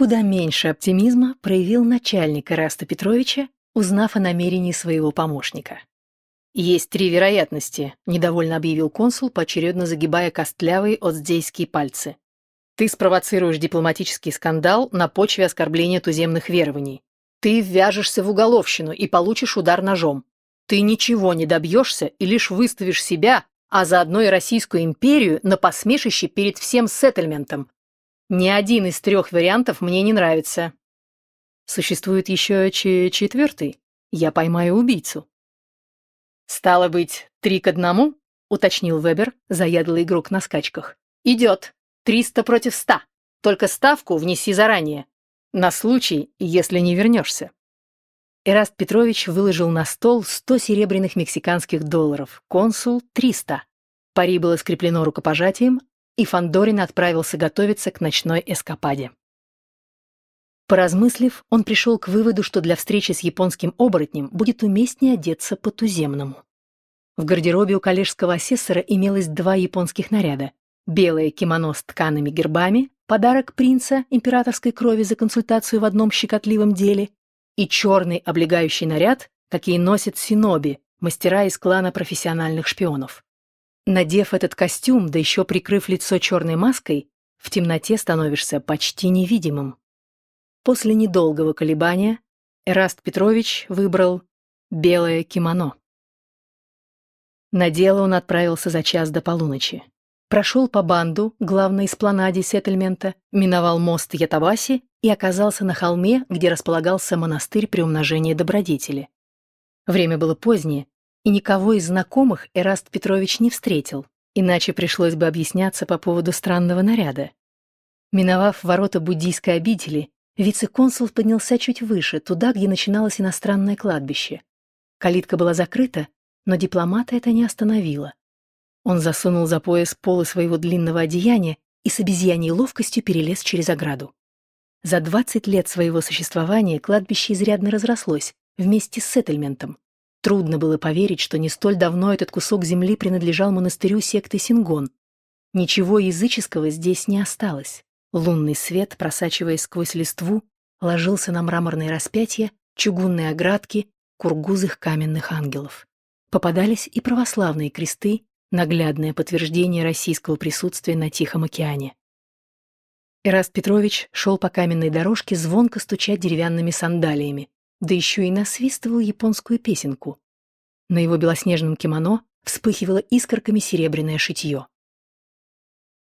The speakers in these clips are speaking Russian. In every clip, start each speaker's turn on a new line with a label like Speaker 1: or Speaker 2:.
Speaker 1: Куда меньше оптимизма проявил начальник Ираста Петровича, узнав о намерении своего помощника. «Есть три вероятности», — недовольно объявил консул, поочередно загибая костлявые отздейские пальцы. «Ты спровоцируешь дипломатический скандал на почве оскорбления туземных верований. Ты ввяжешься в уголовщину и получишь удар ножом. Ты ничего не добьешься и лишь выставишь себя, а заодно и Российскую империю, на посмешище перед всем сеттельментом. Ни один из трех вариантов мне не нравится. Существует еще четвертый. Я поймаю убийцу. «Стало быть, три к одному?» — уточнил Вебер, заядлый игрок на скачках. «Идет. Триста против ста. Только ставку внеси заранее. На случай, если не вернешься». Эраст Петрович выложил на стол сто серебряных мексиканских долларов, консул — триста. Пари было скреплено рукопожатием, и Фандорин отправился готовиться к ночной эскападе. Поразмыслив, он пришел к выводу, что для встречи с японским оборотнем будет уместнее одеться по-туземному. В гардеробе у коллежского асессора имелось два японских наряда. Белое кимоно с ткаными гербами, подарок принца императорской крови за консультацию в одном щекотливом деле, и черный облегающий наряд, какие носят синоби, мастера из клана профессиональных шпионов. Надев этот костюм, да еще прикрыв лицо черной маской, в темноте становишься почти невидимым. После недолгого колебания Эраст Петрович выбрал белое кимоно. На дело он отправился за час до полуночи. Прошел по банду, главной эспланаде сеттельмента, миновал мост Ятабаси и оказался на холме, где располагался монастырь при умножении добродетели. Время было позднее, и никого из знакомых Эраст Петрович не встретил, иначе пришлось бы объясняться по поводу странного наряда. Миновав ворота буддийской обители, Вице-консул поднялся чуть выше, туда, где начиналось иностранное кладбище. Калитка была закрыта, но дипломата это не остановило. Он засунул за пояс полы своего длинного одеяния и с обезьяньей ловкостью перелез через ограду. За 20 лет своего существования кладбище изрядно разрослось, вместе с сеттельментом. Трудно было поверить, что не столь давно этот кусок земли принадлежал монастырю секты Сингон. Ничего языческого здесь не осталось. Лунный свет, просачиваясь сквозь листву, ложился на мраморные распятия, чугунные оградки, кургузых каменных ангелов. Попадались и православные кресты, наглядное подтверждение российского присутствия на Тихом океане. Эраст Петрович шел по каменной дорожке, звонко стуча деревянными сандалиями, да еще и насвистывал японскую песенку. На его белоснежном кимоно вспыхивало искорками серебряное шитье.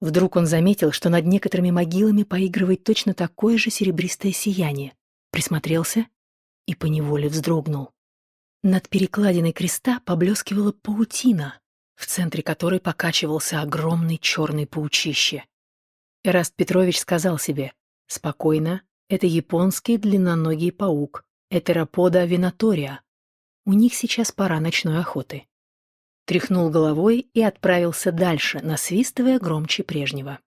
Speaker 1: Вдруг он заметил, что над некоторыми могилами поигрывает точно такое же серебристое сияние. Присмотрелся и поневоле вздрогнул. Над перекладиной креста поблескивала паутина, в центре которой покачивался огромный черный паучище. Эраст Петрович сказал себе, «Спокойно, это японский длинноногий паук, этеропода винатория. У них сейчас пора ночной охоты» тряхнул головой и отправился дальше, насвистывая громче прежнего.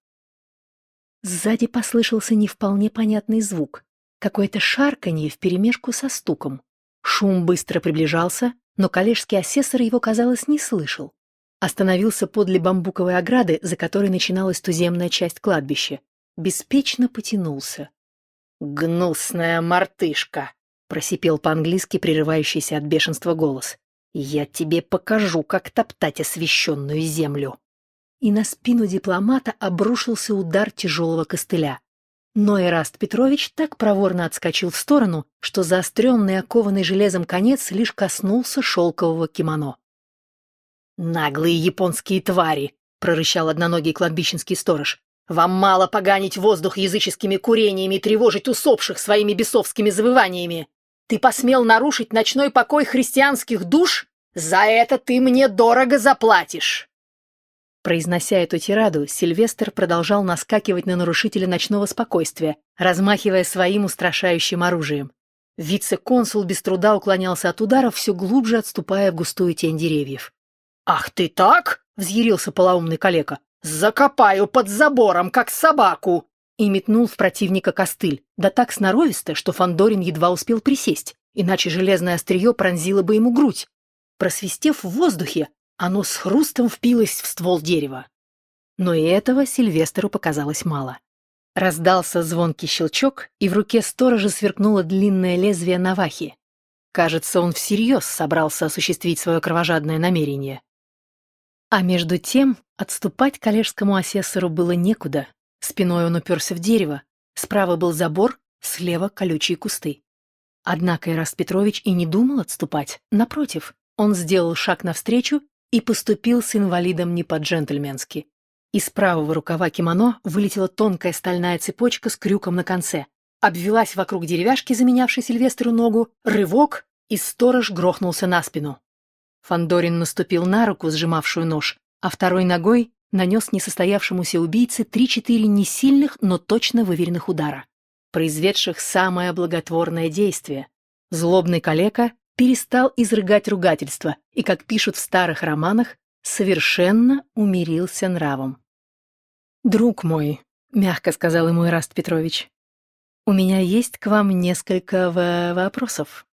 Speaker 1: Сзади послышался не вполне понятный звук, какое-то шарканье вперемешку со стуком. Шум быстро приближался, но коллежский асессор его, казалось, не слышал. Остановился подле бамбуковой ограды, за которой начиналась туземная часть кладбища. Беспечно потянулся. «Гнусная мартышка!» — просипел по-английски прерывающийся от бешенства голос. «Я тебе покажу, как топтать освященную землю». И на спину дипломата обрушился удар тяжелого костыля. Но Эраст Петрович так проворно отскочил в сторону, что заостренный окованный железом конец лишь коснулся шелкового кимоно. «Наглые японские твари!» — прорычал одноногий кладбищенский сторож. «Вам мало поганить воздух языческими курениями и тревожить усопших своими бесовскими завываниями!» Ты посмел нарушить ночной покой христианских душ? За это ты мне дорого заплатишь!» Произнося эту тираду, Сильвестр продолжал наскакивать на нарушителя ночного спокойствия, размахивая своим устрашающим оружием. Вице-консул без труда уклонялся от ударов, все глубже отступая в густую тень деревьев. «Ах ты так?» — взъярился полоумный калека. «Закопаю под забором, как собаку!» И метнул в противника костыль, да так сноровисто, что Фандорин едва успел присесть, иначе железное острие пронзило бы ему грудь. Просвистев в воздухе, оно с хрустом впилось в ствол дерева. Но и этого Сильвестеру показалось мало. Раздался звонкий щелчок, и в руке сторожа сверкнуло длинное лезвие навахи. Кажется, он всерьез собрался осуществить свое кровожадное намерение. А между тем отступать коллежскому асессору было некуда. Спиной он уперся в дерево, справа был забор, слева колючие кусты. Однако Ираст Петрович и не думал отступать. Напротив, он сделал шаг навстречу и поступил с инвалидом не по-джентльменски. Из правого рукава кимоно вылетела тонкая стальная цепочка с крюком на конце. Обвелась вокруг деревяшки, заменявшей Сильвестру ногу, рывок, и сторож грохнулся на спину. Фандорин наступил на руку, сжимавшую нож, а второй ногой нанес несостоявшемуся убийце три-четыре несильных, но точно выверенных удара, произведших самое благотворное действие. Злобный калека перестал изрыгать ругательства и, как пишут в старых романах, совершенно умирился нравом. «Друг мой», — мягко сказал ему Ираст Петрович, — «у меня есть к вам несколько вопросов».